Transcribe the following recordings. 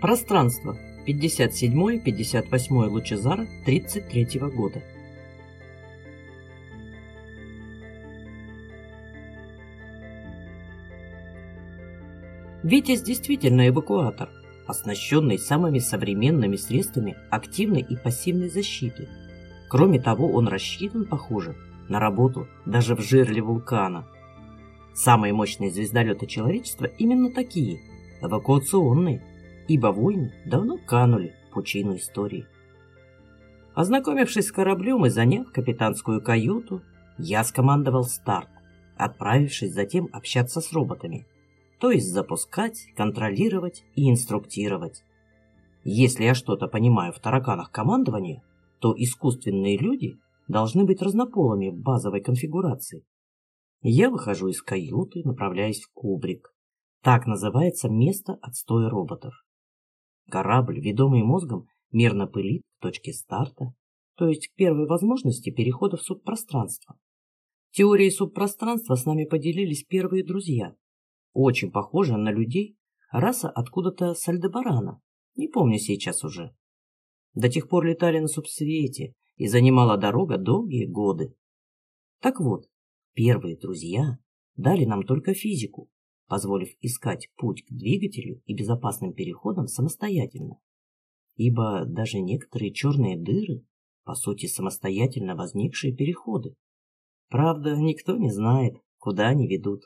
Пространство. 57-58 Лучезара 33 года. Витязь действительно эвакуатор, оснащенный самыми современными средствами активной и пассивной защиты. Кроме того, он рассчитан, похоже, на работу даже в жерле вулкана. Самые мощные звездолеты человечества именно такие, эвакуационные, ибо войны давно канули в пучину истории. Ознакомившись с кораблем и заняв капитанскую каюту, я скомандовал старт, отправившись затем общаться с роботами – то есть запускать, контролировать и инструктировать. Если я что-то понимаю в тараканах командования, то искусственные люди должны быть разнополыми в базовой конфигурации. Я выхожу из каюты, направляясь в кубрик. Так называется место отстоя роботов. Корабль, ведомый мозгом, мирно пылит к точке старта, то есть к первой возможности перехода в субпространство. Теорией субпространства с нами поделились первые друзья, очень похожа на людей, раса откуда-то с Альдебарана, не помню сейчас уже. До тех пор летали на субсвете, и занимала дорога долгие годы. Так вот, первые друзья дали нам только физику, позволив искать путь к двигателю и безопасным переходам самостоятельно. Ибо даже некоторые черные дыры, по сути, самостоятельно возникшие переходы. Правда, никто не знает, куда они ведут.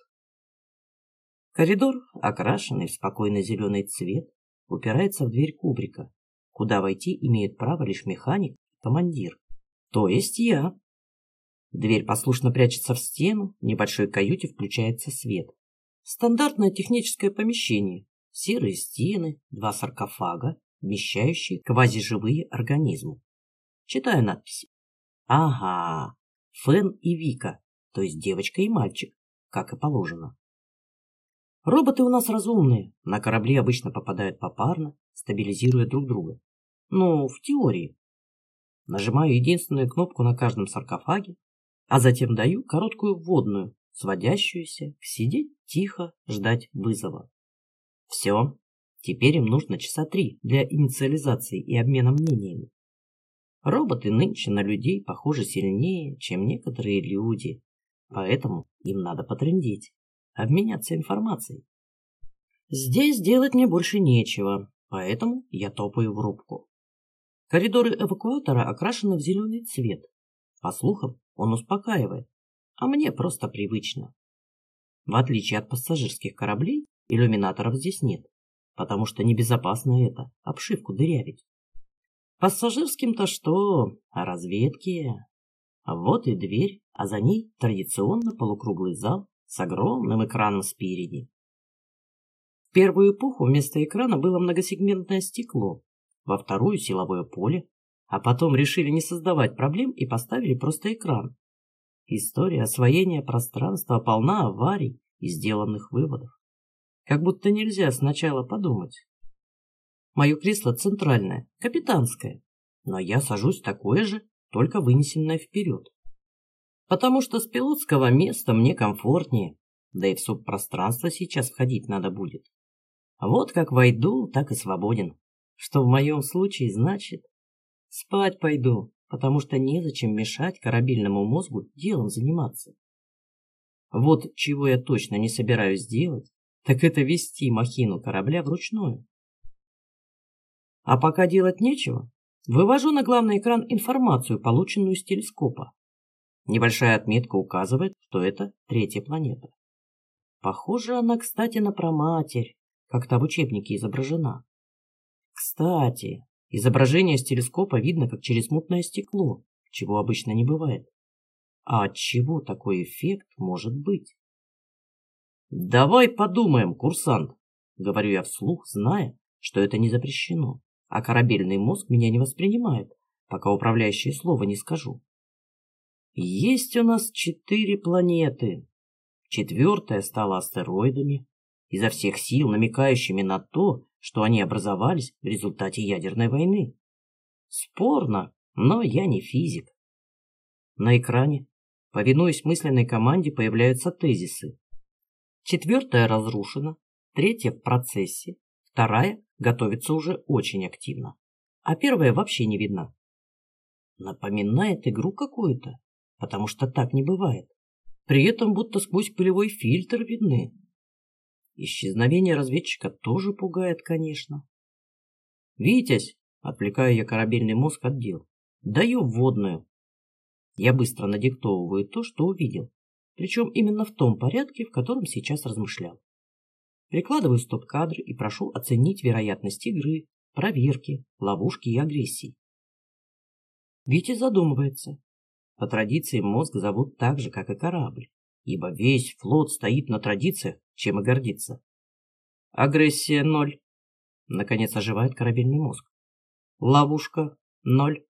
Коридор, окрашенный в спокойно зеленый цвет, упирается в дверь кубрика, куда войти имеет право лишь механик и командир, то есть я. Дверь послушно прячется в стену, в небольшой каюте включается свет. Стандартное техническое помещение, серые стены, два саркофага, вмещающие квазиживые организмы. Читаю надписи. Ага, Фен и Вика, то есть девочка и мальчик, как и положено. Роботы у нас разумные, на корабли обычно попадают попарно, стабилизируя друг друга. Ну, в теории. Нажимаю единственную кнопку на каждом саркофаге, а затем даю короткую вводную, сводящуюся к сидеть тихо, ждать вызова. Все, теперь им нужно часа три для инициализации и обмена мнениями. Роботы нынче на людей похожи сильнее, чем некоторые люди, поэтому им надо потрындеть обменяться информацией. Здесь делать мне больше нечего, поэтому я топаю в рубку. Коридоры эвакуатора окрашены в зеленый цвет. По слухам, он успокаивает, а мне просто привычно. В отличие от пассажирских кораблей, иллюминаторов здесь нет, потому что небезопасно это, обшивку дырявить. Пассажирским-то что, а разведки? Вот и дверь, а за ней традиционно полукруглый зал с огромным экраном спереди. В первую эпоху вместо экрана было многосегментное стекло, во вторую силовое поле, а потом решили не создавать проблем и поставили просто экран. История освоения пространства полна аварий и сделанных выводов. Как будто нельзя сначала подумать. Мое кресло центральное, капитанское, но я сажусь такое же, только вынесенное вперед потому что с пилотского места мне комфортнее, да и в субпространство сейчас входить надо будет. Вот как войду, так и свободен. Что в моем случае значит? Спать пойду, потому что незачем мешать корабельному мозгу делом заниматься. Вот чего я точно не собираюсь делать, так это вести махину корабля вручную. А пока делать нечего, вывожу на главный экран информацию, полученную с телескопа. Небольшая отметка указывает, что это третья планета. Похоже она, кстати, на проматерь, как-то в учебнике изображена. Кстати, изображение с телескопа видно как через мутное стекло, чего обычно не бывает. А от чего такой эффект может быть? «Давай подумаем, курсант», — говорю я вслух, зная, что это не запрещено, а корабельный мозг меня не воспринимает, пока управляющее слово не скажу. Есть у нас четыре планеты. Четвертая стала астероидами, изо всех сил намекающими на то, что они образовались в результате ядерной войны. Спорно, но я не физик. На экране, повинуясь мысленной команде, появляются тезисы. Четвертая разрушена, третья в процессе, Вторая готовится уже очень активно. А первая вообще не видна. Напоминает игру какую-то, потому что так не бывает. При этом будто сквозь пылевой фильтр видны. Исчезновение разведчика тоже пугает, конечно. «Витязь!» — отвлекаю я корабельный мозг от дел. «Даю вводную». Я быстро надиктовываю то, что увидел, причем именно в том порядке, в котором сейчас размышлял. Прикладываю стоп-кадры и прошу оценить вероятность игры, проверки, ловушки и агрессии. Витя задумывается. По традиции мозг зовут так же, как и корабль, ибо весь флот стоит на традициях, чем и гордится. Агрессия ноль. Наконец оживает корабельный мозг. Ловушка ноль.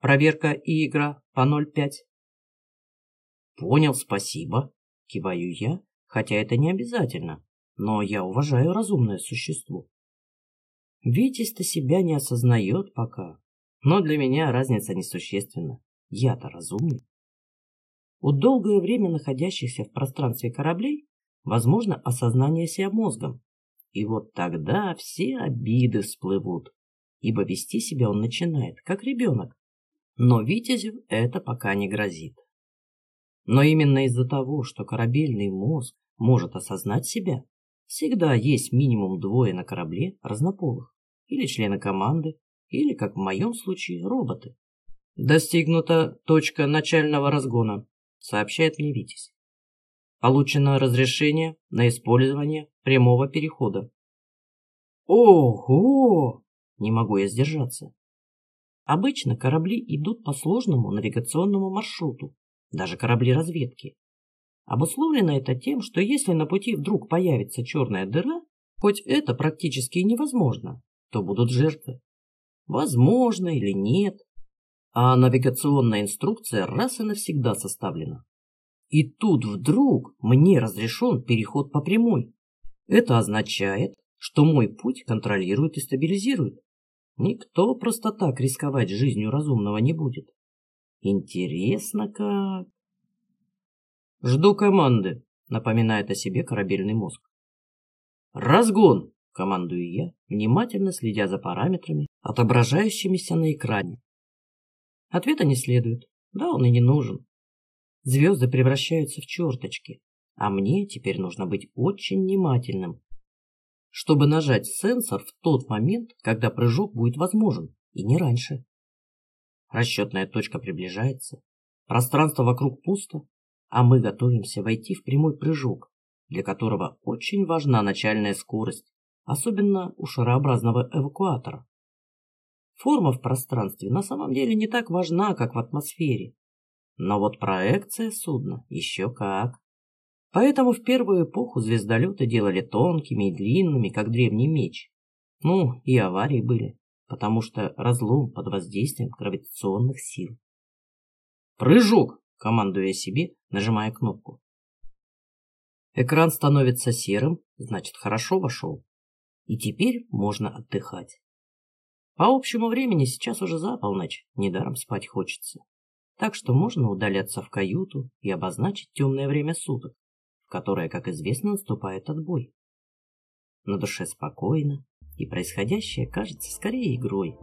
Проверка и игра по 0,5. Понял, спасибо. Киваю я, хотя это не обязательно, но я уважаю разумное существо. Витязь-то себя не осознает пока, но для меня разница несущественна. Я-то разумный. У долгое время находящихся в пространстве кораблей возможно осознание себя мозгом. И вот тогда все обиды всплывут, ибо вести себя он начинает, как ребенок. Но Витязю это пока не грозит. Но именно из-за того, что корабельный мозг может осознать себя, всегда есть минимум двое на корабле разнополых, или члены команды, или, как в моем случае, роботы. Достигнута точка начального разгона, сообщает мне Витязь. Получено разрешение на использование прямого перехода. Ого! Не могу я сдержаться. Обычно корабли идут по сложному навигационному маршруту, даже корабли разведки. Обусловлено это тем, что если на пути вдруг появится черная дыра, хоть это практически невозможно, то будут жертвы. Возможно или нет, а навигационная инструкция раз и навсегда составлена. И тут вдруг мне разрешен переход по прямой. Это означает, что мой путь контролирует и стабилизирует. Никто просто так рисковать жизнью разумного не будет. Интересно как... Жду команды, напоминает о себе корабельный мозг. Разгон, командую я, внимательно следя за параметрами, отображающимися на экране. Ответа не следует. Да, он и не нужен. Звезды превращаются в черточки, а мне теперь нужно быть очень внимательным, чтобы нажать сенсор в тот момент, когда прыжок будет возможен, и не раньше. Расчетная точка приближается, пространство вокруг пусто, а мы готовимся войти в прямой прыжок, для которого очень важна начальная скорость, особенно у шарообразного эвакуатора. Форма в пространстве на самом деле не так важна, как в атмосфере. Но вот проекция судна еще как. Поэтому в первую эпоху звездолеты делали тонкими и длинными, как древний меч. Ну, и аварии были потому что разлом под воздействием гравитационных сил. «Прыжок!» – командую я себе, нажимая кнопку. Экран становится серым, значит хорошо вошел. И теперь можно отдыхать. По общему времени сейчас уже за полночь, недаром спать хочется. Так что можно удаляться в каюту и обозначить темное время суток, в которое, как известно, наступает отбой. На душе спокойно, и происходящее кажется скорее игрой.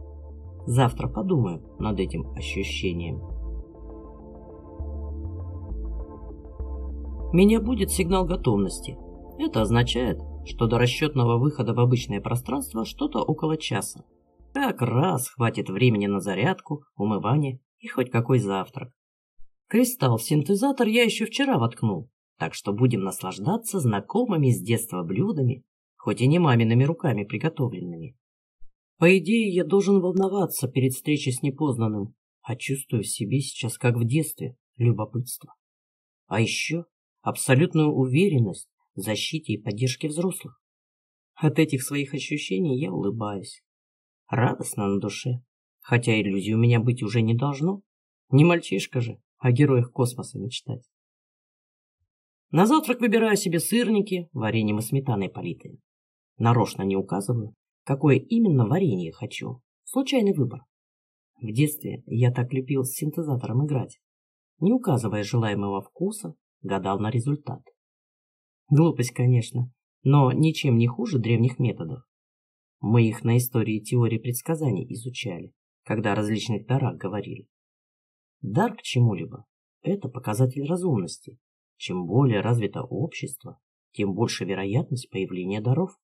Завтра подумаю над этим ощущением. Меня будет сигнал готовности. Это означает, что до расчетного выхода в обычное пространство что-то около часа. Как раз хватит времени на зарядку, умывание и хоть какой завтрак. Кристалл в синтезатор я еще вчера воткнул, так что будем наслаждаться знакомыми с детства блюдами хоть и не мамиными руками приготовленными. По идее, я должен волноваться перед встречей с непознанным, а чувствую в себе сейчас, как в детстве, любопытство. А еще абсолютную уверенность в защите и поддержке взрослых. От этих своих ощущений я улыбаюсь. Радостно на душе, хотя иллюзий у меня быть уже не должно. Не мальчишка же, о героях космоса мечтать. На завтрак выбираю себе сырники, вареньем и сметаной политые. Нарочно не указываю, какое именно варенье хочу. Случайный выбор. В детстве я так любил с синтезатором играть. Не указывая желаемого вкуса, гадал на результат. Глупость, конечно, но ничем не хуже древних методов. Мы их на истории теории предсказаний изучали, когда о различных дарах говорили. Дар к чему-либо – это показатель разумности. Чем более развито общество, тем больше вероятность появления даров.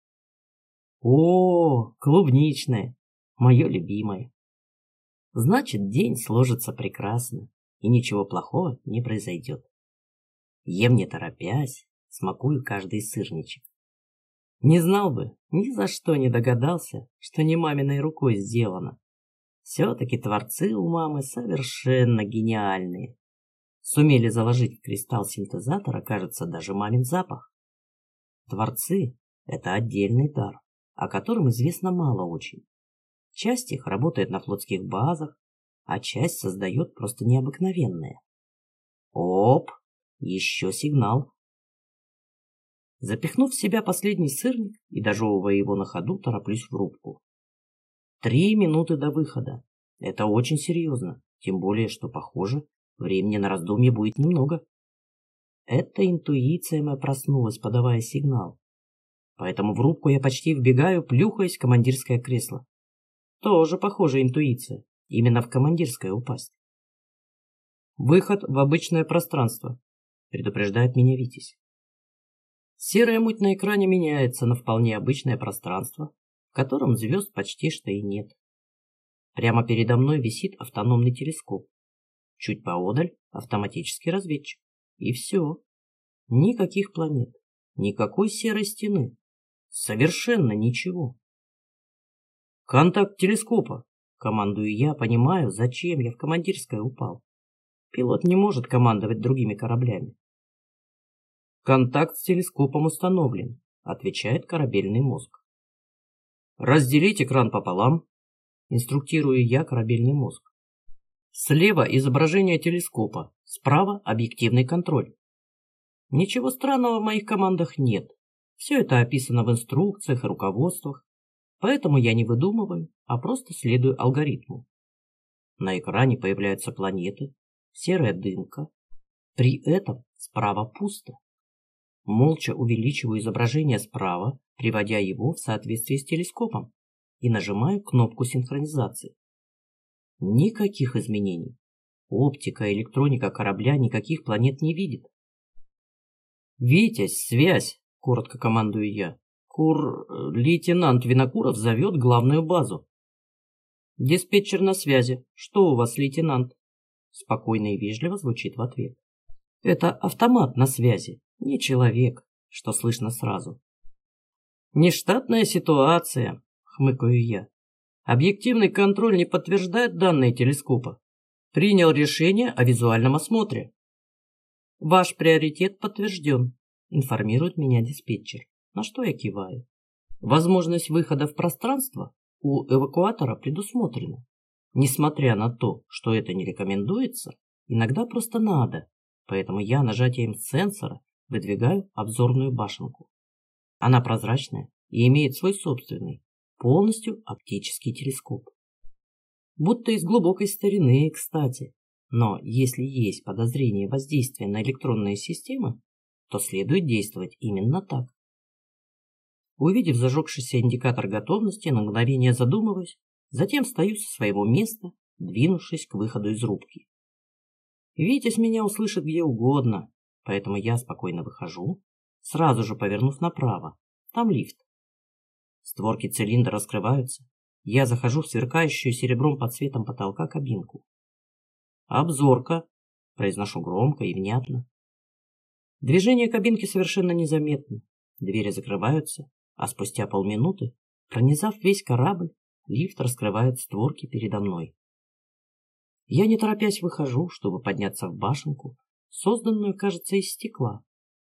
О, клубничное, мое любимое. Значит, день сложится прекрасно, и ничего плохого не произойдет. Ем не торопясь, смакую каждый сырничек. Не знал бы, ни за что не догадался, что не маминой рукой сделано. Все-таки творцы у мамы совершенно гениальные. Сумели заложить в кристалл синтезатора, кажется, даже мамин запах. Творцы – это отдельный дар, о котором известно мало очень. Часть их работает на флотских базах, а часть создает просто необыкновенное. Оп, еще сигнал. Запихнув в себя последний сырник и дожевывая его на ходу, тороплюсь в рубку. Три минуты до выхода. Это очень серьезно, тем более, что, похоже, времени на раздумье будет немного. Эта интуиция моя проснулась, подавая сигнал. Поэтому в рубку я почти вбегаю, плюхаясь в командирское кресло. Тоже похожая интуиция. Именно в командирское упасть. Выход в обычное пространство, предупреждает меня Витязь. Серая муть на экране меняется на вполне обычное пространство, в котором звезд почти что и нет. Прямо передо мной висит автономный телескоп. Чуть поодаль автоматический разведчик. И все. Никаких планет. Никакой серой стены. Совершенно ничего. «Контакт телескопа!» Командую я, понимаю, зачем я в командирское упал. Пилот не может командовать другими кораблями. Контакт с телескопом установлен, отвечает корабельный мозг. Разделить экран пополам, инструктирую я корабельный мозг. Слева изображение телескопа, справа объективный контроль. Ничего странного в моих командах нет. Все это описано в инструкциях и руководствах, Поэтому я не выдумываю, а просто следую алгоритму. На экране появляются планеты, серая дымка. При этом справа пусто. Молча увеличиваю изображение справа, приводя его в соответствие с телескопом, и нажимаю кнопку синхронизации. Никаких изменений. Оптика, электроника корабля никаких планет не видит. «Витязь, связь!» – коротко командую я. Кур... Лейтенант Винокуров зовет главную базу. Диспетчер на связи. Что у вас, лейтенант? Спокойно и вежливо звучит в ответ. Это автомат на связи, не человек, что слышно сразу. Нештатная ситуация, хмыкаю я. Объективный контроль не подтверждает данные телескопа. Принял решение о визуальном осмотре. Ваш приоритет подтвержден, информирует меня диспетчер на что я киваю. Возможность выхода в пространство у эвакуатора предусмотрена. Несмотря на то, что это не рекомендуется, иногда просто надо, поэтому я нажатием сенсора выдвигаю обзорную башенку. Она прозрачная и имеет свой собственный, полностью оптический телескоп. Будто из глубокой старины, кстати. Но если есть подозрение воздействия на электронные системы, то следует действовать именно так. Увидев зажегшийся индикатор готовности, на мгновение задумываюсь, затем стою со своего места, двинувшись к выходу из рубки. Витязь меня услышит где угодно, поэтому я спокойно выхожу, сразу же повернув направо. Там лифт. Створки цилиндра раскрываются. Я захожу в сверкающую серебром под цветом потолка кабинку. «Обзорка», — произношу громко и внятно. Движение кабинки совершенно незаметно. Двери закрываются, а спустя полминуты, пронизав весь корабль, лифт раскрывает створки передо мной. Я не торопясь выхожу, чтобы подняться в башенку, созданную, кажется, из стекла.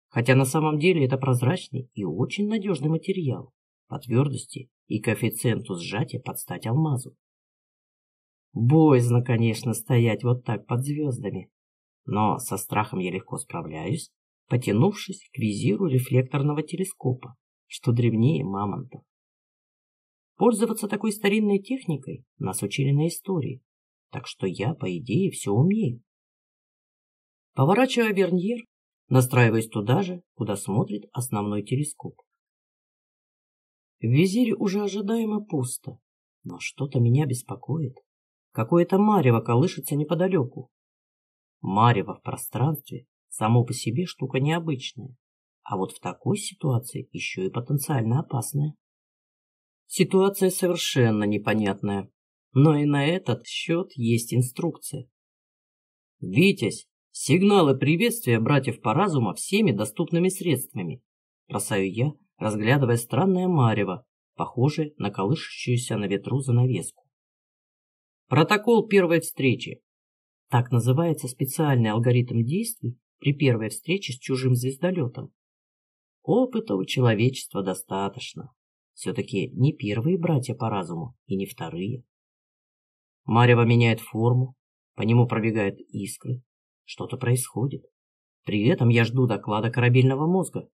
Хотя на самом деле это прозрачный и очень надежный материал по твердости и коэффициенту сжатия под стать алмазу. Боязно, конечно, стоять вот так под звездами, но со страхом я легко справляюсь, потянувшись к визиру рефлекторного телескопа, что древнее мамонтов. Пользоваться такой старинной техникой нас учили на истории, так что я, по идее, все умею. Поворачивая верньер, настраиваясь туда же, куда смотрит основной телескоп. В визире уже ожидаемо пусто, но что-то меня беспокоит. Какое-то марево колышется неподалеку. Марево в пространстве само по себе штука необычная, а вот в такой ситуации еще и потенциально опасная. Ситуация совершенно непонятная, но и на этот счет есть инструкция. «Витязь, сигналы приветствия братьев по разуму всеми доступными средствами», бросаю я, разглядывая странное марево, похожее на колышущуюся на ветру занавеску. Протокол первой встречи. Так называется специальный алгоритм действий при первой встрече с чужим звездолетом. Опыта у человечества достаточно. Все-таки не первые братья по разуму и не вторые. Марево меняет форму, по нему пробегают искры. Что-то происходит. При этом я жду доклада корабельного мозга.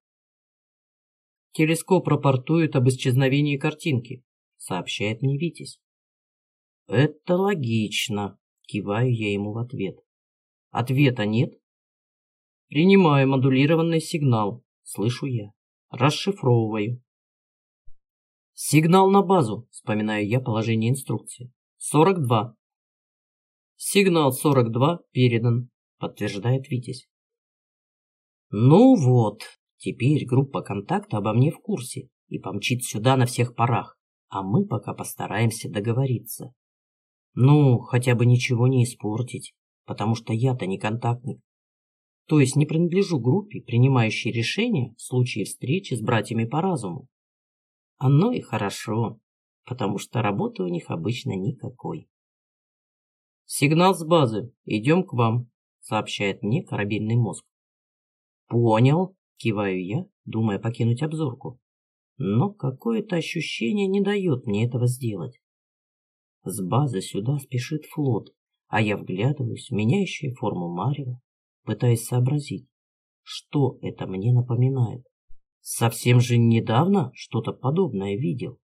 Телескоп рапортует об исчезновении картинки, сообщает мне Витязь. Это логично, киваю я ему в ответ. Ответа нет. Принимаю модулированный сигнал, слышу я. Расшифровываю. Сигнал на базу, вспоминаю я положение инструкции. 42. Сигнал 42 передан, подтверждает Витязь. Ну вот, теперь группа контакта обо мне в курсе и помчит сюда на всех парах, а мы пока постараемся договориться. Ну, хотя бы ничего не испортить, потому что я-то не контактник. То есть не принадлежу группе, принимающей решения в случае встречи с братьями по разуму. Оно и хорошо, потому что работы у них обычно никакой. «Сигнал с базы. Идем к вам», — сообщает мне корабельный мозг. «Понял», — киваю я, думая покинуть обзорку. Но какое-то ощущение не дает мне этого сделать. С базы сюда спешит флот, а я вглядываюсь в меняющую форму Марева, пытаясь сообразить, что это мне напоминает. Совсем же недавно что-то подобное видел.